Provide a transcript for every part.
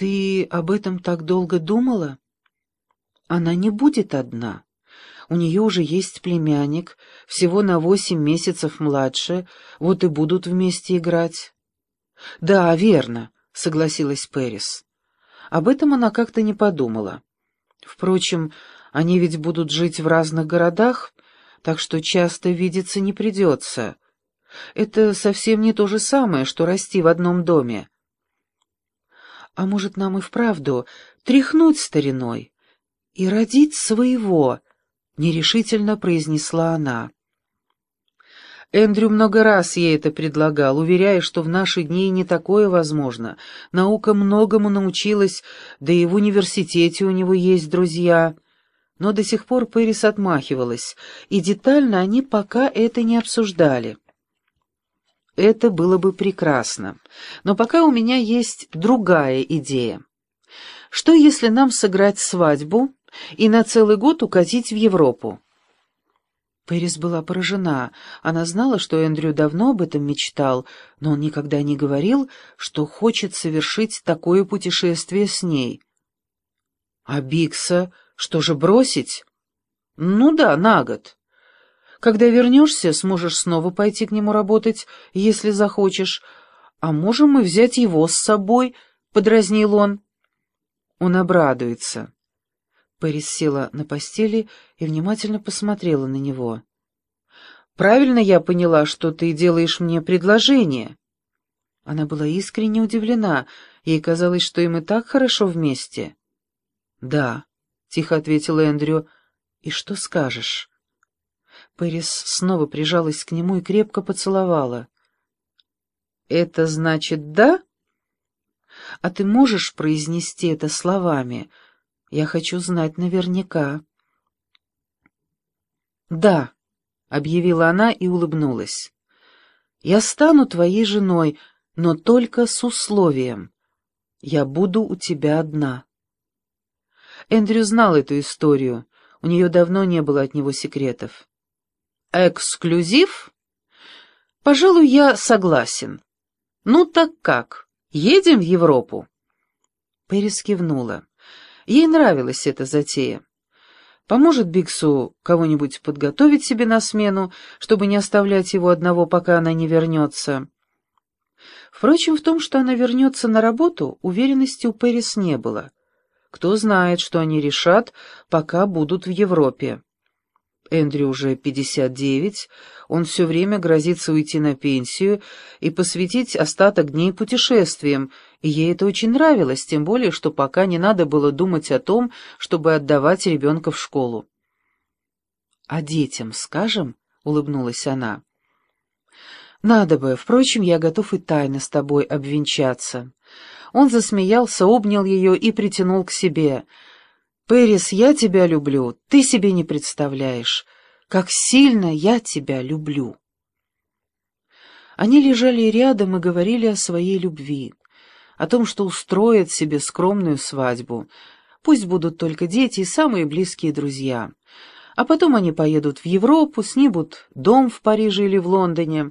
«Ты об этом так долго думала? Она не будет одна. У нее уже есть племянник, всего на восемь месяцев младше, вот и будут вместе играть». «Да, верно», — согласилась Пэрис. Об этом она как-то не подумала. Впрочем, они ведь будут жить в разных городах, так что часто видеться не придется. Это совсем не то же самое, что расти в одном доме. А может, нам и вправду тряхнуть стариной и родить своего, — нерешительно произнесла она. Эндрю много раз ей это предлагал, уверяя, что в наши дни не такое возможно. Наука многому научилась, да и в университете у него есть друзья. Но до сих пор Пэрис отмахивалась, и детально они пока это не обсуждали. Это было бы прекрасно. Но пока у меня есть другая идея. Что если нам сыграть свадьбу и на целый год укатить в Европу? Пэрис была поражена. Она знала, что Эндрю давно об этом мечтал, но он никогда не говорил, что хочет совершить такое путешествие с ней. «А Бикса что же бросить?» «Ну да, на год. Когда вернешься, сможешь снова пойти к нему работать, если захочешь. А можем мы взять его с собой?» — подразнил он. Он обрадуется. Пэрис села на постели и внимательно посмотрела на него. «Правильно я поняла, что ты делаешь мне предложение?» Она была искренне удивлена, ей казалось, что им и так хорошо вместе. «Да», — тихо ответил Эндрю, — «и что скажешь?» Пэрис снова прижалась к нему и крепко поцеловала. «Это значит «да»?» «А ты можешь произнести это словами?» Я хочу знать наверняка. «Да», — объявила она и улыбнулась. «Я стану твоей женой, но только с условием. Я буду у тебя одна». Эндрю знал эту историю. У нее давно не было от него секретов. «Эксклюзив? Пожалуй, я согласен. Ну так как, едем в Европу?» Пэрис кивнула. Ей нравилась эта затея. Поможет Биксу кого-нибудь подготовить себе на смену, чтобы не оставлять его одного, пока она не вернется. Впрочем, в том, что она вернется на работу, уверенности у Пэрис не было. Кто знает, что они решат, пока будут в Европе. Эндрю уже 59, он все время грозится уйти на пенсию и посвятить остаток дней путешествиям, и ей это очень нравилось, тем более, что пока не надо было думать о том, чтобы отдавать ребенка в школу. «А детям скажем?» — улыбнулась она. «Надо бы, впрочем, я готов и тайно с тобой обвенчаться». Он засмеялся, обнял ее и притянул к себе — Пэрис, я тебя люблю, ты себе не представляешь, как сильно я тебя люблю. Они лежали рядом и говорили о своей любви, о том, что устроят себе скромную свадьбу. Пусть будут только дети и самые близкие друзья. А потом они поедут в Европу, снимут дом в Париже или в Лондоне,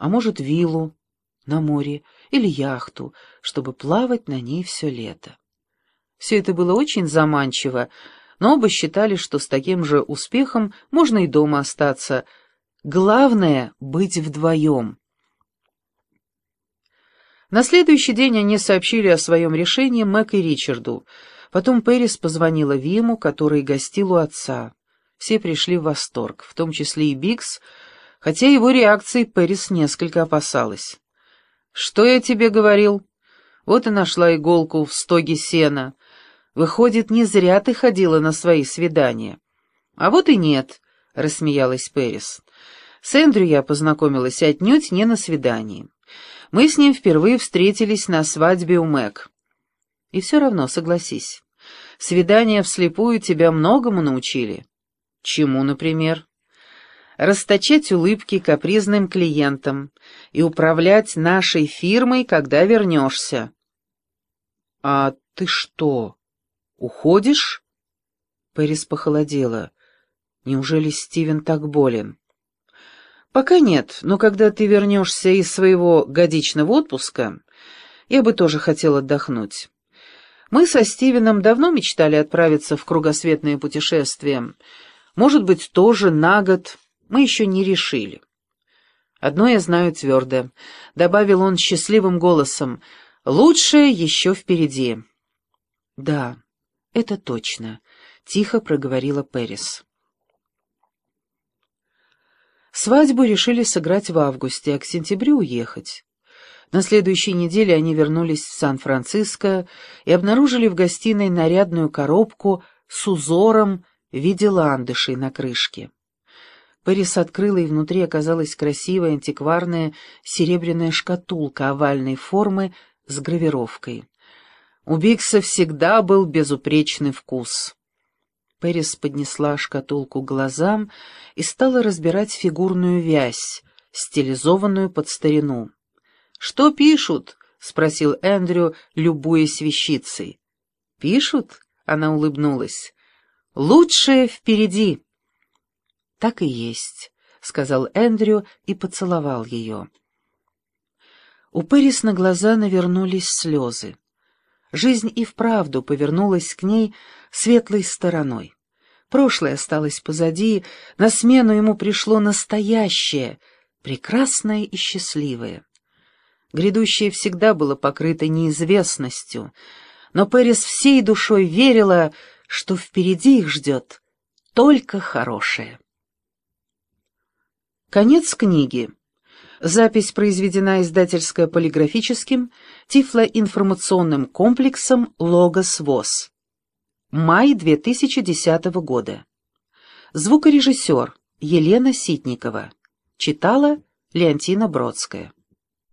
а может, виллу на море или яхту, чтобы плавать на ней все лето. Все это было очень заманчиво, но оба считали, что с таким же успехом можно и дома остаться. Главное — быть вдвоем. На следующий день они сообщили о своем решении Мэг и Ричарду. Потом Пэрис позвонила Виму, который гостил у отца. Все пришли в восторг, в том числе и Бикс, хотя его реакции Пэрис несколько опасалась. «Что я тебе говорил?» Вот и нашла иголку в стоге сена. Выходит, не зря ты ходила на свои свидания. А вот и нет, — рассмеялась Пэрис. С Эндрю я познакомилась отнюдь не на свидании. Мы с ним впервые встретились на свадьбе у Мэг. И все равно, согласись, свидания вслепую тебя многому научили. Чему, например? Расточать улыбки капризным клиентам и управлять нашей фирмой, когда вернешься. — А ты что? «Уходишь?» Пэрис похолодела. «Неужели Стивен так болен?» «Пока нет, но когда ты вернешься из своего годичного отпуска, я бы тоже хотел отдохнуть. Мы со Стивеном давно мечтали отправиться в кругосветное путешествие. Может быть, тоже на год. Мы еще не решили. Одно я знаю твердо, — добавил он счастливым голосом, — лучшее еще впереди. Да, это точно, — тихо проговорила Пэрис. Свадьбу решили сыграть в августе, а к сентябрю уехать. На следующей неделе они вернулись в Сан-Франциско и обнаружили в гостиной нарядную коробку с узором в виде ландышей на крышке. Пэрис открыла, и внутри оказалась красивая антикварная серебряная шкатулка овальной формы с гравировкой. У Бикса всегда был безупречный вкус. Пэрис поднесла шкатулку глазам и стала разбирать фигурную вязь, стилизованную под старину. «Что пишут?» — спросил Эндрю, любуясь вещицей. «Пишут?» — она улыбнулась. «Лучшее впереди». «Так и есть», — сказал Эндрю и поцеловал ее. У Пэрис на глаза навернулись слезы. Жизнь и вправду повернулась к ней светлой стороной. Прошлое осталось позади, на смену ему пришло настоящее, прекрасное и счастливое. Грядущее всегда было покрыто неизвестностью, но Пэрис всей душой верила, что впереди их ждет только хорошее. Конец книги. Запись произведена издательско-полиграфическим тифлоинформационным комплексом «Логос ВОЗ». Май 2010 года. Звукорежиссер Елена Ситникова. Читала Леонтина Бродская.